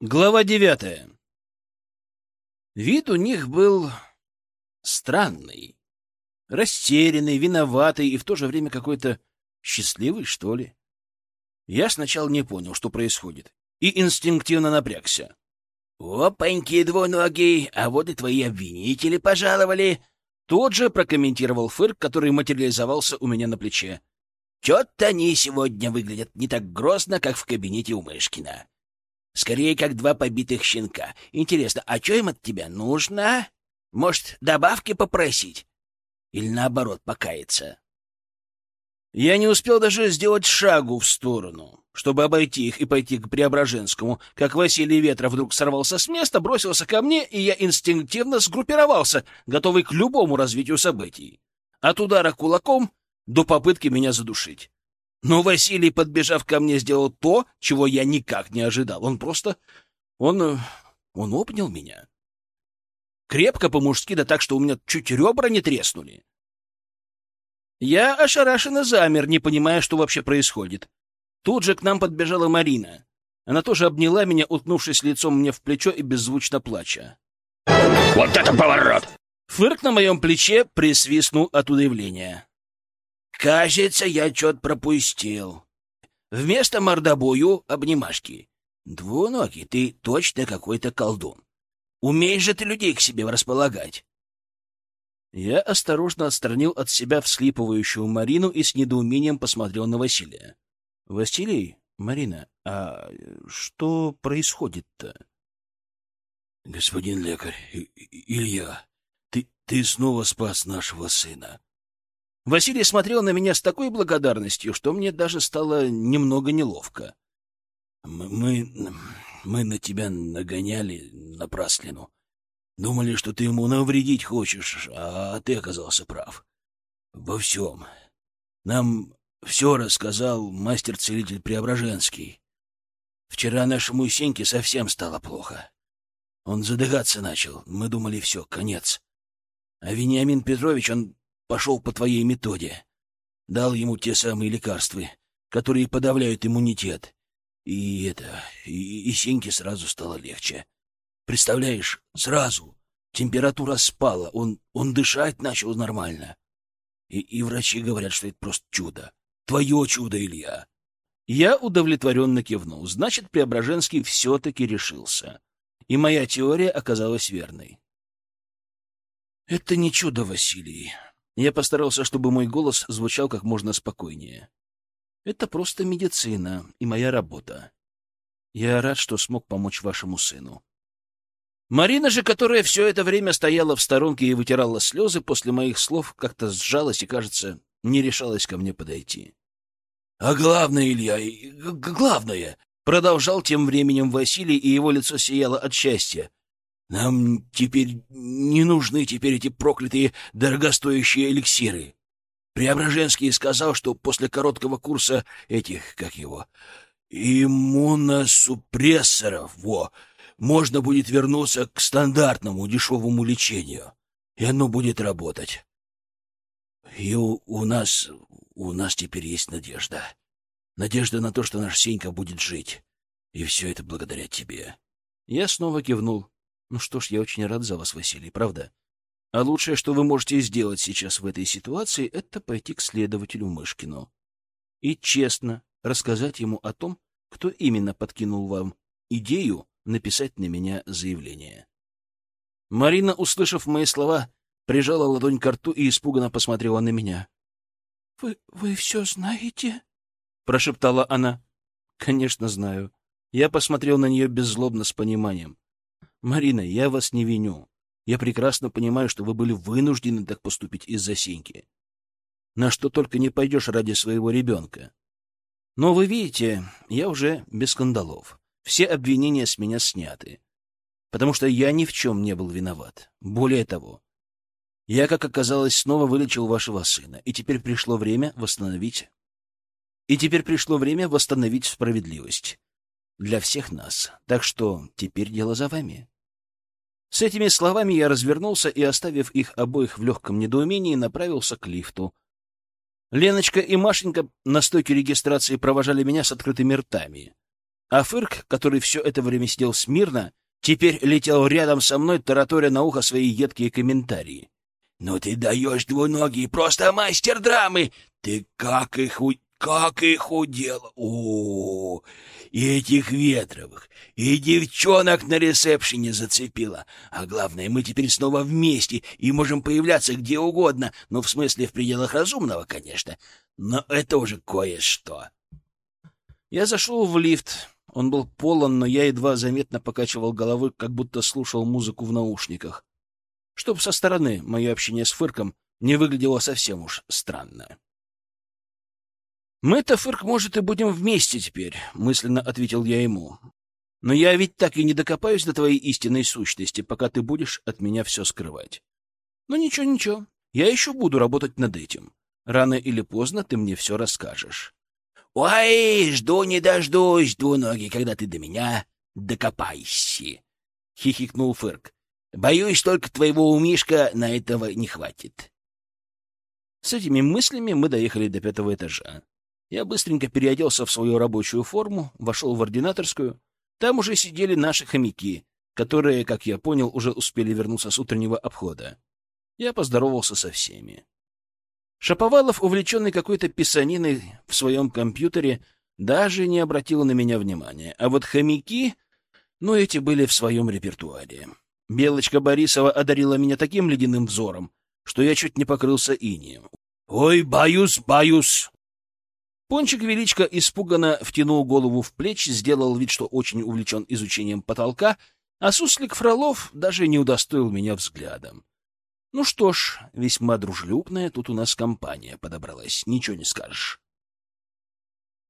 Глава девятая. Вид у них был странный, растерянный, виноватый и в то же время какой-то счастливый, что ли. Я сначала не понял, что происходит, и инстинктивно напрягся. «Опаньки, двуногий, а вот и твои обвинители пожаловали!» Тот же прокомментировал Фырк, который материализовался у меня на плече. «Чё-то они сегодня выглядят не так грозно, как в кабинете у Мышкина. Скорее, как два побитых щенка. Интересно, а что им от тебя нужно? Может, добавки попросить? Или наоборот, покаяться? Я не успел даже сделать шагу в сторону, чтобы обойти их и пойти к Преображенскому, как Василий Ветров вдруг сорвался с места, бросился ко мне, и я инстинктивно сгруппировался, готовый к любому развитию событий. От удара кулаком до попытки меня задушить. Но Василий, подбежав ко мне, сделал то, чего я никак не ожидал. Он просто... Он... Э, он обнял меня. Крепко по-мужски, да так, что у меня чуть ребра не треснули. Я ошарашенно замер, не понимая, что вообще происходит. Тут же к нам подбежала Марина. Она тоже обняла меня, уткнувшись лицом мне в плечо и беззвучно плача. «Вот это поворот!» Фырк на моем плече присвистнул от удивления. Кажется, я что-то пропустил. Вместо мордобою — обнимашки. Двуногий, ты точно какой-то колдун. Умеешь же ты людей к себе располагать. Я осторожно отстранил от себя всхлипывающую Марину и с недоумением посмотрел на Василия. — Василий, Марина, а что происходит-то? — Господин лекарь, Илья, ты, ты снова спас нашего сына. Василий смотрел на меня с такой благодарностью, что мне даже стало немного неловко. Мы, мы на тебя нагоняли напраслину. Думали, что ты ему навредить хочешь, а ты оказался прав. Во всем. Нам все рассказал мастер-целитель Преображенский. Вчера нашему Сеньке совсем стало плохо. Он задыхаться начал. Мы думали, все, конец. А Вениамин Петрович, он пошел по твоей методе. Дал ему те самые лекарства, которые подавляют иммунитет. И это... И, и Сеньке сразу стало легче. Представляешь, сразу. Температура спала, он, он дышать начал нормально. И, и врачи говорят, что это просто чудо. Твое чудо, Илья. Я удовлетворенно кивнул. Значит, Преображенский все-таки решился. И моя теория оказалась верной. Это не чудо, Василий. Я постарался, чтобы мой голос звучал как можно спокойнее. Это просто медицина и моя работа. Я рад, что смог помочь вашему сыну. Марина же, которая все это время стояла в сторонке и вытирала слезы, после моих слов как-то сжалась и, кажется, не решалась ко мне подойти. — А главное, Илья, главное! — продолжал тем временем Василий, и его лицо сияло от счастья. Нам теперь не нужны теперь эти проклятые дорогостоящие эликсиры. Преображенский сказал, что после короткого курса этих, как его, иммуносупрессоров, во, можно будет вернуться к стандартному дешевому лечению, и оно будет работать. И у, у нас, у нас теперь есть надежда. Надежда на то, что наш Сенька будет жить. И все это благодаря тебе. Я снова кивнул. Ну что ж, я очень рад за вас, Василий, правда? А лучшее, что вы можете сделать сейчас в этой ситуации, это пойти к следователю Мышкину и честно рассказать ему о том, кто именно подкинул вам идею написать на меня заявление. Марина, услышав мои слова, прижала ладонь к рту и испуганно посмотрела на меня. — Вы... вы все знаете? — прошептала она. — Конечно, знаю. Я посмотрел на нее беззлобно с пониманием. Марина, я вас не виню. Я прекрасно понимаю, что вы были вынуждены так поступить из-за Сеньки. На что только не пойдешь ради своего ребенка. Но вы видите, я уже без скандалов. Все обвинения с меня сняты. Потому что я ни в чем не был виноват. Более того, я, как оказалось, снова вылечил вашего сына, и теперь пришло время восстановить... И теперь пришло время восстановить справедливость для всех нас. Так что теперь дело за вами. С этими словами я развернулся и, оставив их обоих в легком недоумении, направился к лифту. Леночка и Машенька на стойке регистрации провожали меня с открытыми ртами. А Фырк, который все это время сидел смирно, теперь летел рядом со мной, тараторя на ухо свои едкие комментарии. «Ну ты даешь двуногий, просто мастер драмы! Ты как их, у... как их удел! О, и этих ветровых, и девчонок на ресепшене зацепила. А главное, мы теперь снова вместе и можем появляться где угодно, ну, в смысле, в пределах разумного, конечно. Но это уже кое-что». Я зашел в лифт. Он был полон, но я едва заметно покачивал головой, как будто слушал музыку в наушниках чтобы со стороны мое общение с Фырком не выглядело совсем уж странно. «Мы-то, Фырк, может, и будем вместе теперь», — мысленно ответил я ему. «Но я ведь так и не докопаюсь до твоей истинной сущности, пока ты будешь от меня все скрывать. Но ничего, ничего, я еще буду работать над этим. Рано или поздно ты мне все расскажешь». «Ой, жду не дождусь, двуногий, когда ты до меня докопайся!» — хихикнул Фырк. Боюсь, только твоего умишка на этого не хватит. С этими мыслями мы доехали до пятого этажа. Я быстренько переоделся в свою рабочую форму, вошел в ординаторскую. Там уже сидели наши хомяки, которые, как я понял, уже успели вернуться с утреннего обхода. Я поздоровался со всеми. Шаповалов, увлеченный какой-то писаниной в своем компьютере, даже не обратил на меня внимания. А вот хомяки, ну, эти были в своем репертуаре. Белочка Борисова одарила меня таким ледяным взором, что я чуть не покрылся инием. «Ой, боюсь, боюсь!» Пончик Величко испуганно втянул голову в плечи, сделал вид, что очень увлечен изучением потолка, а суслик Фролов даже не удостоил меня взглядом. Ну что ж, весьма дружелюбная тут у нас компания подобралась, ничего не скажешь.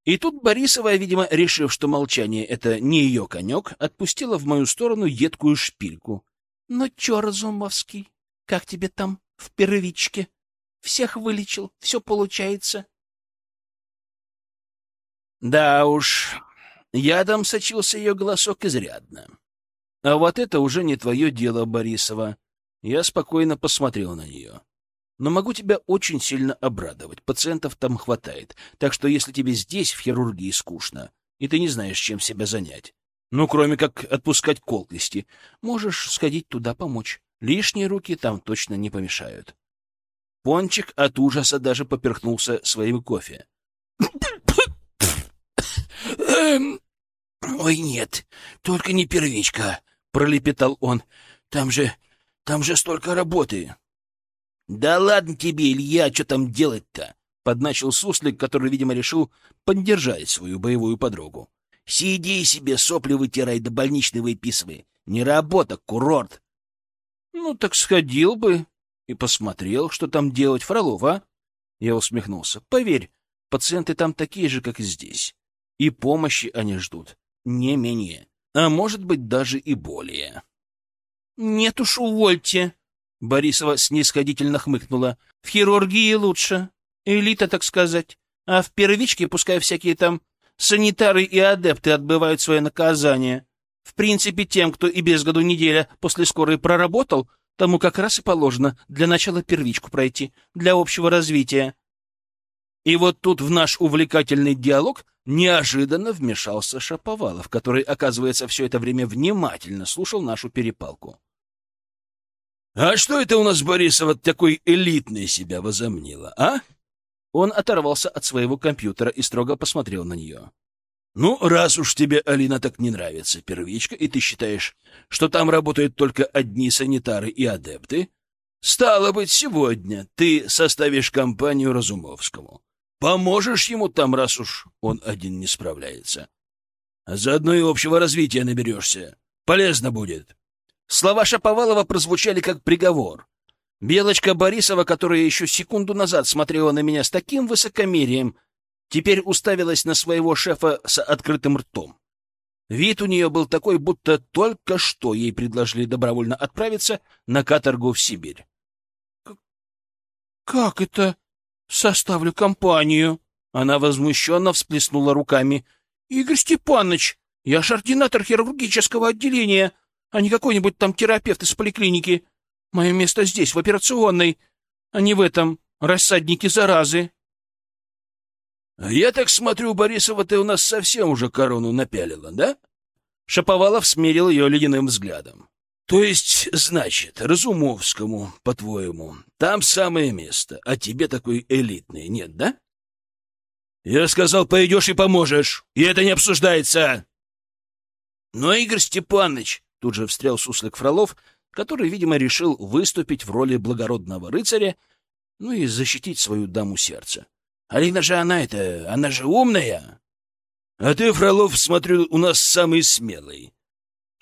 И тут Борисова, видимо, решив, что молчание — это не ее конек, отпустила в мою сторону едкую шпильку. — Ну чё, Разумовский, как тебе там, в первичке? Всех вылечил, все получается. Да уж, ядом сочился ее голосок изрядно. А вот это уже не твое дело, Борисова. Я спокойно посмотрел на нее. Но могу тебя очень сильно обрадовать. Пациентов там хватает. Так что если тебе здесь, в хирургии, скучно, и ты не знаешь, чем себя занять, ну, кроме как отпускать колкости, можешь сходить туда помочь. Лишние руки там точно не помешают. Пончик от ужаса даже поперхнулся своим кофе. Эм, «Ой, нет, только не первичка», — пролепетал он. «Там же... там же столько работы». «Да ладно тебе, Илья, что там делать-то?» — подначил суслик, который, видимо, решил поддержать свою боевую подругу. «Сиди себе, сопли вытирай, да больничный выписывай. Не работа, курорт». «Ну, так сходил бы и посмотрел, что там делать Фролов, а?» Я усмехнулся. «Поверь, пациенты там такие же, как и здесь. И помощи они ждут, не менее, а может быть, даже и более». «Нет уж, увольте!» Борисова снисходительно хмыкнула. В хирургии лучше. Элита, так сказать. А в первичке пускай всякие там санитары и адепты отбывают свое наказание. В принципе, тем, кто и без году неделя после скорой проработал, тому как раз и положено для начала первичку пройти, для общего развития. И вот тут в наш увлекательный диалог неожиданно вмешался Шаповалов, который, оказывается, все это время внимательно слушал нашу перепалку. «А что это у нас Борисова такой элитный себя возомнила, а?» Он оторвался от своего компьютера и строго посмотрел на нее. «Ну, раз уж тебе, Алина, так не нравится первичка, и ты считаешь, что там работают только одни санитары и адепты, стало быть, сегодня ты составишь компанию Разумовскому. Поможешь ему там, раз уж он один не справляется. А заодно и общего развития наберешься. Полезно будет». Слова Шаповалова прозвучали как приговор. Белочка Борисова, которая еще секунду назад смотрела на меня с таким высокомерием, теперь уставилась на своего шефа с открытым ртом. Вид у нее был такой, будто только что ей предложили добровольно отправиться на каторгу в Сибирь. — Как это составлю компанию? Она возмущенно всплеснула руками. — Игорь Степанович, я же ординатор хирургического отделения а не какой-нибудь там терапевт из поликлиники. Мое место здесь, в операционной, а не в этом рассаднике заразы. Я так смотрю, Борисова, ты у нас совсем уже корону напялила, да? Шаповалов смерил ее ледяным взглядом. То есть, значит, Разумовскому, по-твоему, там самое место, а тебе такой элитный нет, да? Я сказал, пойдешь и поможешь, и это не обсуждается. Но, Игорь Степанович, тут же встрял суслик Фролов, который, видимо, решил выступить в роли благородного рыцаря, ну и защитить свою даму сердца. Алина же она это, она же умная. А ты, Фролов, смотрю, у нас самый смелый.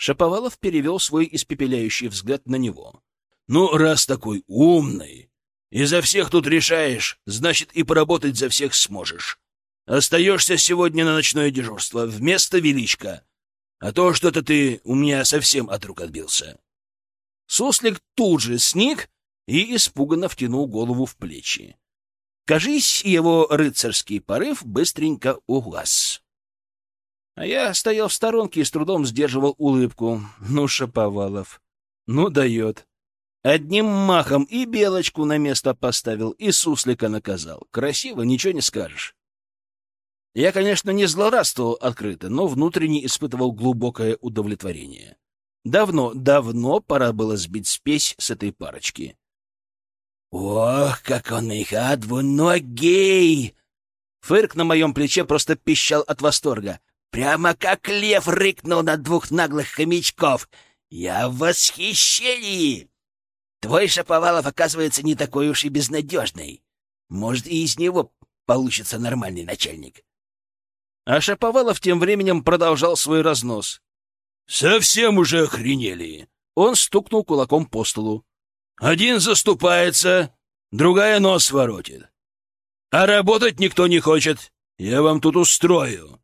Шаповалов перевел свой испепеляющий взгляд на него. Ну, раз такой умный, и за всех тут решаешь, значит, и поработать за всех сможешь. Остаешься сегодня на ночное дежурство вместо величка. А то что-то ты у меня совсем от рук отбился. Суслик тут же сник и испуганно втянул голову в плечи. Кажись, его рыцарский порыв быстренько угас. А я стоял в сторонке и с трудом сдерживал улыбку. Ну, Шаповалов, ну дает. Одним махом и белочку на место поставил, и суслика наказал. Красиво, ничего не скажешь. Я, конечно, не злорадствовал открыто, но внутренне испытывал глубокое удовлетворение. Давно, давно пора было сбить спесь с этой парочки. «Ох, как он их, двуногий!» Фырк на моем плече просто пищал от восторга. «Прямо как лев рыкнул на двух наглых хомячков! Я в восхищении! Твой Шаповалов, оказывается, не такой уж и безнадежный. Может, и из него получится нормальный начальник». А Шаповалов тем временем продолжал свой разнос. «Совсем уже охренели!» Он стукнул кулаком по столу. Один заступается, другая нос воротит. А работать никто не хочет. Я вам тут устрою.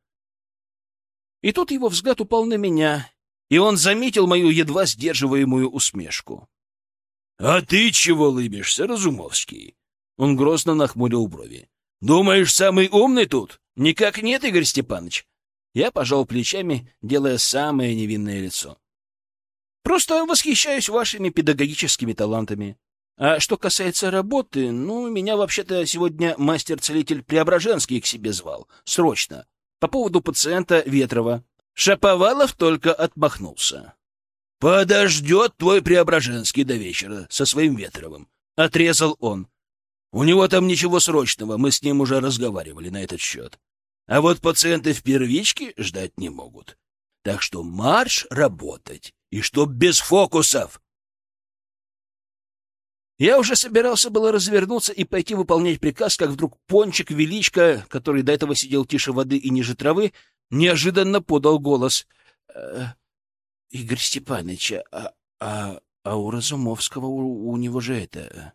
И тут его взгляд упал на меня, и он заметил мою едва сдерживаемую усмешку. — А ты чего лыбишься, Разумовский? Он грозно нахмурил брови. — Думаешь, самый умный тут? — Никак нет, Игорь Степанович. Я пожал плечами, делая самое невинное лицо. Просто восхищаюсь вашими педагогическими талантами. А что касается работы, ну, меня вообще-то сегодня мастер-целитель Преображенский к себе звал. Срочно. По поводу пациента Ветрова. Шаповалов только отмахнулся. «Подождет твой Преображенский до вечера со своим Ветровым», — отрезал он. «У него там ничего срочного, мы с ним уже разговаривали на этот счет. А вот пациенты в первичке ждать не могут. Так что марш работать. И чтоб без фокусов. Я уже собирался было развернуться и пойти выполнять приказ, как вдруг Пончик Величко, который до этого сидел тише воды и ниже травы, неожиданно подал голос. «Э, — Игорь Степанович, а, а, а у Разумовского у, у него же это...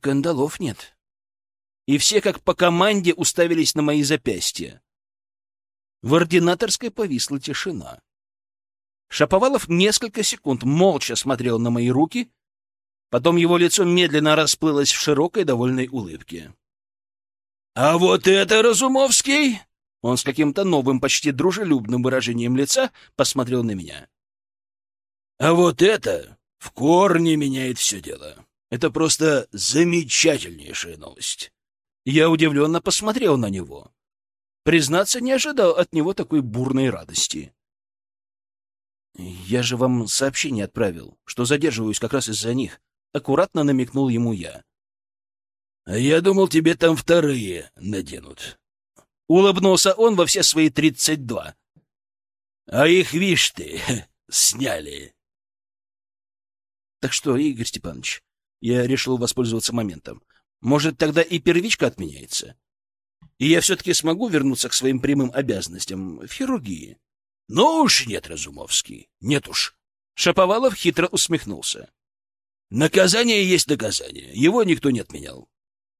кандалов нет. И все, как по команде, уставились на мои запястья. В ординаторской повисла тишина. Шаповалов несколько секунд молча смотрел на мои руки, потом его лицо медленно расплылось в широкой довольной улыбке. — А вот это Разумовский! Он с каким-то новым, почти дружелюбным выражением лица посмотрел на меня. — А вот это в корне меняет все дело. Это просто замечательнейшая новость. Я удивленно посмотрел на него. Признаться, не ожидал от него такой бурной радости. «Я же вам сообщение отправил, что задерживаюсь как раз из-за них», — аккуратно намекнул ему я. «А я думал, тебе там вторые наденут». Улыбнулся он во все свои тридцать два. «А их, вишь ты, сняли». «Так что, Игорь Степанович, я решил воспользоваться моментом. Может, тогда и первичка отменяется? И я все-таки смогу вернуться к своим прямым обязанностям в хирургии?» Ну уж нет, Разумовский, нет уж. Шаповалов хитро усмехнулся. Наказание есть наказание, его никто не отменял.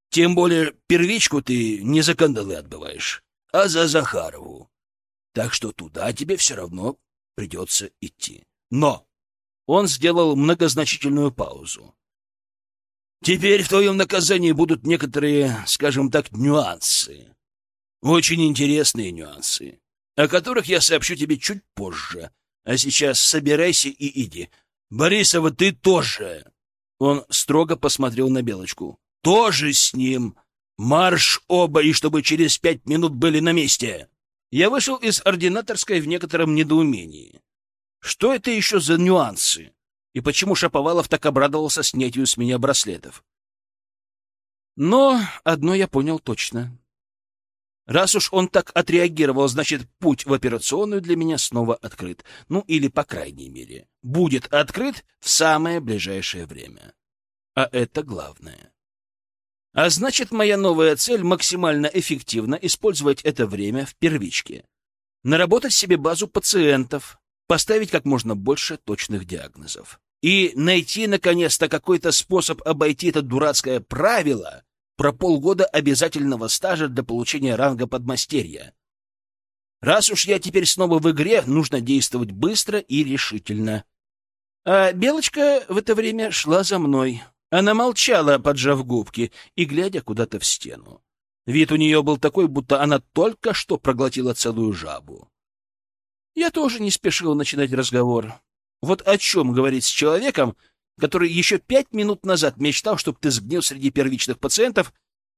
Тем более первичку ты не за кандалы отбываешь, а за Захарову. Так что туда тебе все равно придется идти. Но он сделал многозначительную паузу. Теперь в твоем наказании будут некоторые, скажем так, нюансы. Очень интересные нюансы о которых я сообщу тебе чуть позже. А сейчас собирайся и иди. Борисова, ты тоже!» Он строго посмотрел на Белочку. «Тоже с ним! Марш оба, и чтобы через пять минут были на месте. Я вышел из ординаторской в некотором недоумении. Что это еще за нюансы? И почему Шаповалов так обрадовался снятию с меня браслетов? Но одно я понял точно. Раз уж он так отреагировал, значит, путь в операционную для меня снова открыт. Ну, или, по крайней мере, будет открыт в самое ближайшее время. А это главное. А значит, моя новая цель — максимально эффективно использовать это время в первичке. Наработать себе базу пациентов, поставить как можно больше точных диагнозов. И найти, наконец-то, какой-то способ обойти это дурацкое правило про полгода обязательного стажа для получения ранга подмастерья. Раз уж я теперь снова в игре, нужно действовать быстро и решительно. А Белочка в это время шла за мной. Она молчала, поджав губки и глядя куда-то в стену. Вид у нее был такой, будто она только что проглотила целую жабу. Я тоже не спешил начинать разговор. Вот о чем говорить с человеком, который еще пять минут назад мечтал, чтобы ты сгнил среди первичных пациентов,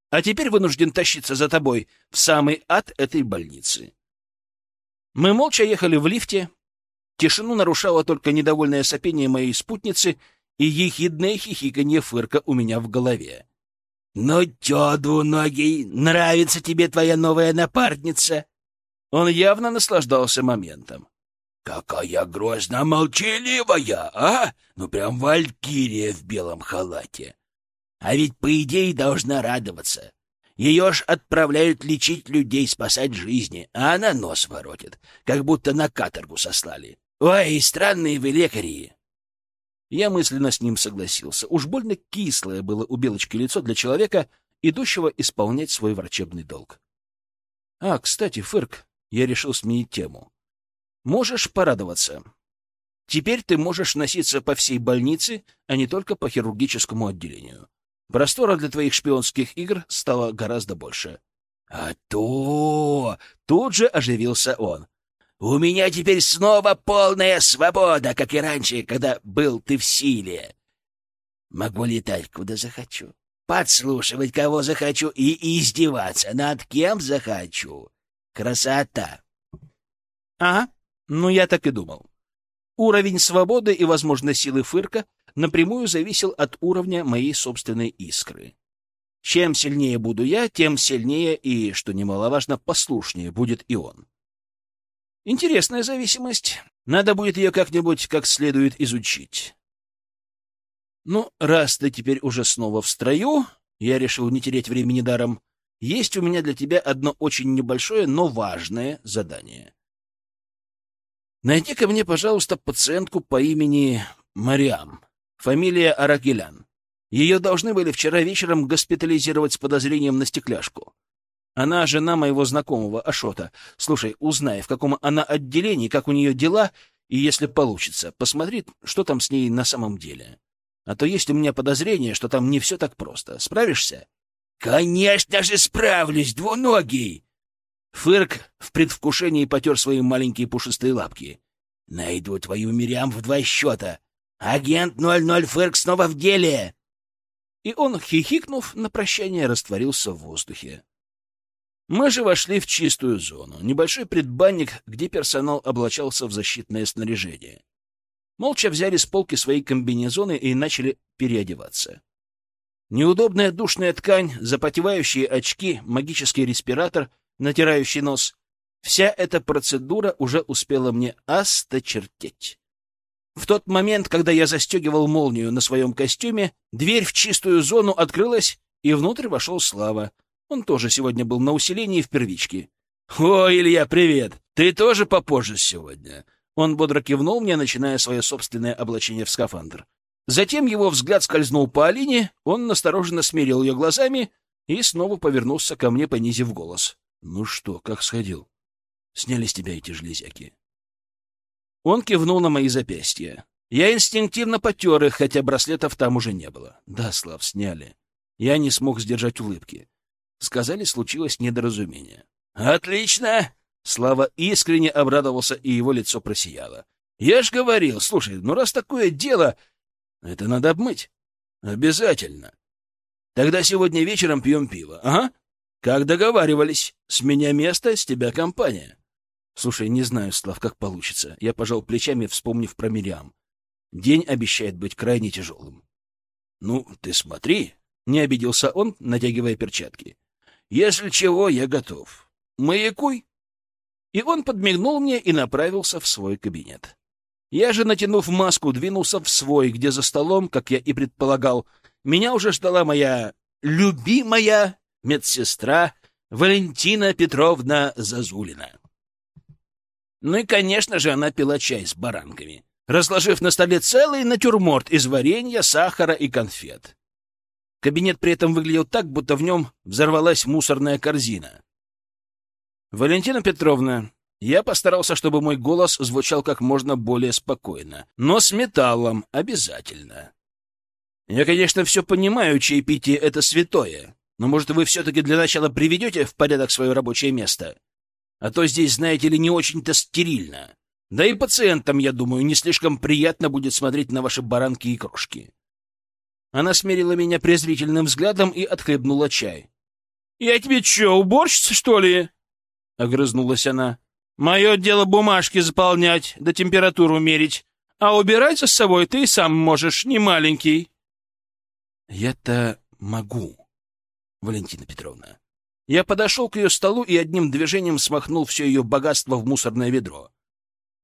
а теперь вынужден тащиться за тобой в самый ад этой больницы. Мы молча ехали в лифте. Тишину нарушало только недовольное сопение моей спутницы и ехидное хихиканье фырка у меня в голове. — Ну чё, двуногий, нравится тебе твоя новая напарница? Он явно наслаждался моментом. «Какая грозно молчаливая, а? Ну, прям валькирия в белом халате. А ведь, по идее, должна радоваться. Ее ж отправляют лечить людей, спасать жизни, а она нос воротит, как будто на каторгу сослали. Ой, странные вы лекари!» Я мысленно с ним согласился. Уж больно кислое было у Белочки лицо для человека, идущего исполнять свой врачебный долг. «А, кстати, Фырк, я решил сменить тему. Можешь порадоваться. Теперь ты можешь носиться по всей больнице, а не только по хирургическому отделению. Простора для твоих шпионских игр стало гораздо больше. — А то! — тут же оживился он. — У меня теперь снова полная свобода, как и раньше, когда был ты в силе. Могу летать куда захочу, подслушивать кого захочу и издеваться над кем захочу. Красота! — Ага, ну я так и думал. Уровень свободы и, возможно, силы Фырка напрямую зависел от уровня моей собственной искры. Чем сильнее буду я, тем сильнее и, что немаловажно, послушнее будет и он. Интересная зависимость. Надо будет ее как-нибудь как следует изучить. Ну, раз ты теперь уже снова в строю, я решил не терять времени даром, есть у меня для тебя одно очень небольшое, но важное задание. Найди ко мне, пожалуйста, пациентку по имени Мариам, фамилия Аракелян. Ее должны были вчера вечером госпитализировать с подозрением на стекляшку. Она жена моего знакомого Ашота. Слушай, узнай, в каком она отделении, как у нее дела, и если получится, посмотри, что там с ней на самом деле. А то есть у меня подозрение, что там не все так просто. Справишься? «Конечно же справлюсь, двуногий!» Фырк в предвкушении потер свои маленькие пушистые лапки. «Найду твою Мириам в два счета. Агент 00 Фырк снова в деле!» И он, хихикнув, на прощание растворился в воздухе. Мы же вошли в чистую зону, небольшой предбанник, где персонал облачался в защитное снаряжение. Молча взяли с полки свои комбинезоны и начали переодеваться. Неудобная душная ткань, запотевающие очки, магический респиратор, натирающий нос. Вся эта процедура уже успела мне осточертеть. В тот момент, когда я застегивал молнию на своем костюме, дверь в чистую зону открылась, и внутрь вошел Слава. Он тоже сегодня был на усилении в первичке. — О, Илья, привет! Ты тоже попозже сегодня? Он бодро кивнул мне, начиная свое собственное облачение в скафандр. Затем его взгляд скользнул по Алине, он настороженно смерил ее глазами и снова повернулся ко мне, понизив голос. — Ну что, как сходил? Сняли с тебя эти железяки. Он кивнул на мои запястья. Я инстинктивно потер их, хотя браслетов там уже не было. Да, Слав, сняли. Я не смог сдержать улыбки. Сказали, случилось недоразумение. «Отлично!» Слава искренне обрадовался, и его лицо просияло. «Я ж говорил, слушай, ну раз такое дело, это надо обмыть. Обязательно. Тогда сегодня вечером пьем пиво. Ага. Как договаривались, с меня место, с тебя компания. Слушай, не знаю, Слав, как получится. Я пожал плечами, вспомнив про Мириам. День обещает быть крайне тяжелым. Ну, ты смотри, не обиделся он, натягивая перчатки. Если чего, я готов. Маякуй. И он подмигнул мне и направился в свой кабинет. Я же, натянув маску, двинулся в свой, где за столом, как я и предполагал, меня уже ждала моя любимая медсестра Валентина Петровна Зазулина. Ну и, конечно же, она пила чай с баранками, разложив на столе целый натюрморт из варенья, сахара и конфет. Кабинет при этом выглядел так, будто в нем взорвалась мусорная корзина. «Валентина Петровна, я постарался, чтобы мой голос звучал как можно более спокойно, но с металлом обязательно. Я, конечно, все понимаю, чаепитие — это святое, но, может, вы все-таки для начала приведете в порядок свое рабочее место? А то здесь, знаете ли, не очень-то стерильно. Да и пациентам, я думаю, не слишком приятно будет смотреть на ваши баранки и крошки. Она смерила меня презрительным взглядом и отхлебнула чай. — Я тебе че, уборщица, что ли? — огрызнулась она. — Мое дело бумажки заполнять, да температуру мерить. А убирать за собой ты сам можешь, не маленький. — Я-то могу, Валентина Петровна. Я подошел к ее столу и одним движением смахнул все ее богатство в мусорное ведро.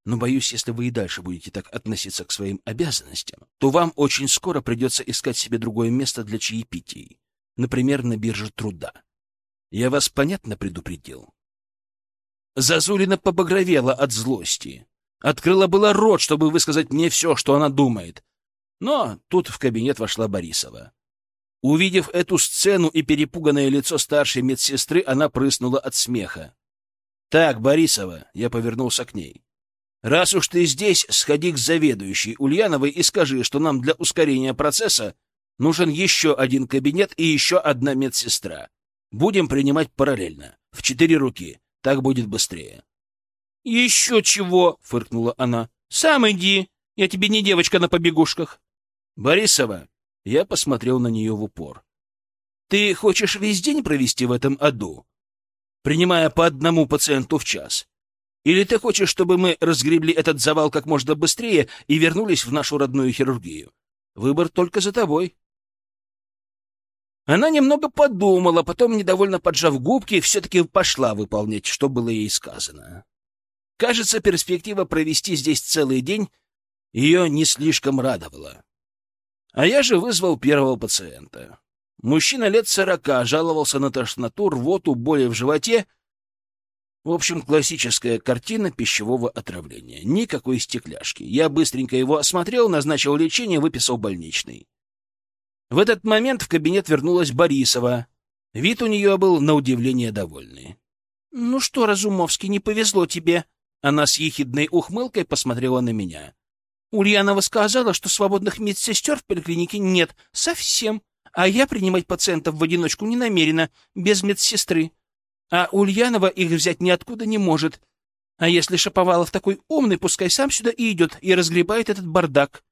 Но боюсь, если вы и дальше будете так относиться к своим обязанностям, то вам очень скоро придется искать себе другое место для чаепитий, например, на бирже труда. Я вас понятно предупредил? Зазулина побагровела от злости. Открыла было рот, чтобы высказать мне все, что она думает. Но тут в кабинет вошла Борисова. Увидев эту сцену и перепуганное лицо старшей медсестры, она прыснула от смеха. — Так, Борисова, — я повернулся к ней, — раз уж ты здесь, сходи к заведующей Ульяновой и скажи, что нам для ускорения процесса нужен еще один кабинет и еще одна медсестра. Будем принимать параллельно, в четыре руки, так будет быстрее. — Еще чего, — фыркнула она, — сам иди, я тебе не девочка на побегушках. — Борисова, я посмотрел на нее в упор. «Ты хочешь весь день провести в этом аду, принимая по одному пациенту в час? Или ты хочешь, чтобы мы разгребли этот завал как можно быстрее и вернулись в нашу родную хирургию? Выбор только за тобой». Она немного подумала, потом, недовольно поджав губки, все-таки пошла выполнять, что было ей сказано. Кажется, перспектива провести здесь целый день ее не слишком радовала. А я же вызвал первого пациента. Мужчина лет сорока жаловался на тошноту, рвоту, боли в животе. В общем, классическая картина пищевого отравления. Никакой стекляшки. Я быстренько его осмотрел, назначил лечение, выписал больничный. В этот момент в кабинет вернулась Борисова. Вид у нее был на удивление довольный. — Ну что, Разумовский, не повезло тебе? Она с ехидной ухмылкой посмотрела на меня. Ульянова сказала, что свободных медсестер в поликлинике нет совсем, а я принимать пациентов в одиночку не намерена, без медсестры. А Ульянова их взять ниоткуда не может. А если Шаповалов такой умный, пускай сам сюда и идет и разгребает этот бардак.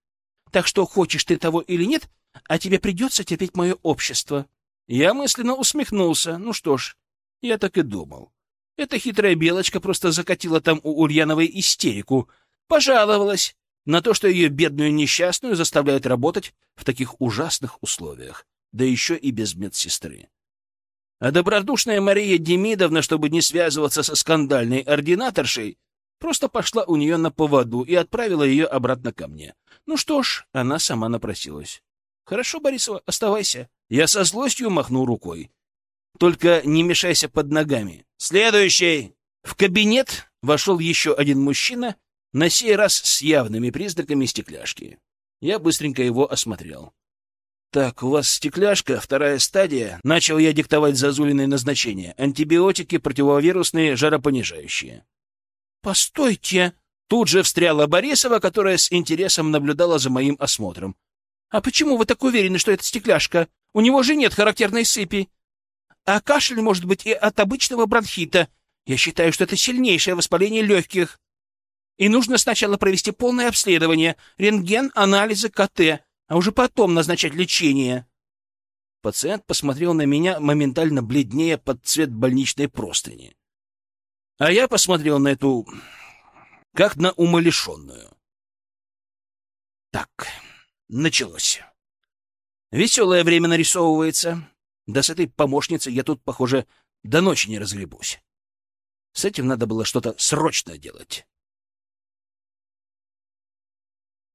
Так что, хочешь ты того или нет, а тебе придется терпеть мое общество. Я мысленно усмехнулся. Ну что ж, я так и думал. Эта хитрая белочка просто закатила там у Ульяновой истерику. Пожаловалась на то, что ее бедную несчастную заставляют работать в таких ужасных условиях, да еще и без медсестры. А добродушная Мария Демидовна, чтобы не связываться со скандальной ординаторшей, просто пошла у нее на поводу и отправила ее обратно ко мне. Ну что ж, она сама напросилась. Хорошо, Борисова, оставайся. Я со злостью махнул рукой. Только не мешайся под ногами. Следующий! В кабинет вошел еще один мужчина на сей раз с явными признаками стекляшки. Я быстренько его осмотрел. «Так, у вас стекляшка, вторая стадия». Начал я диктовать зазуленные назначения. Антибиотики, противовирусные, жаропонижающие. «Постойте!» Тут же встряла Борисова, которая с интересом наблюдала за моим осмотром. «А почему вы так уверены, что это стекляшка? У него же нет характерной сыпи. А кашель может быть и от обычного бронхита. Я считаю, что это сильнейшее воспаление легких. И нужно сначала провести полное обследование, рентген, анализы, КТ, а уже потом назначать лечение. Пациент посмотрел на меня, моментально бледнее под цвет больничной простыни. А я посмотрел на эту... как на умалишенную. Так, началось. Веселое время нарисовывается. Да с этой помощницей я тут, похоже, до ночи не разгребусь. С этим надо было что-то срочно делать.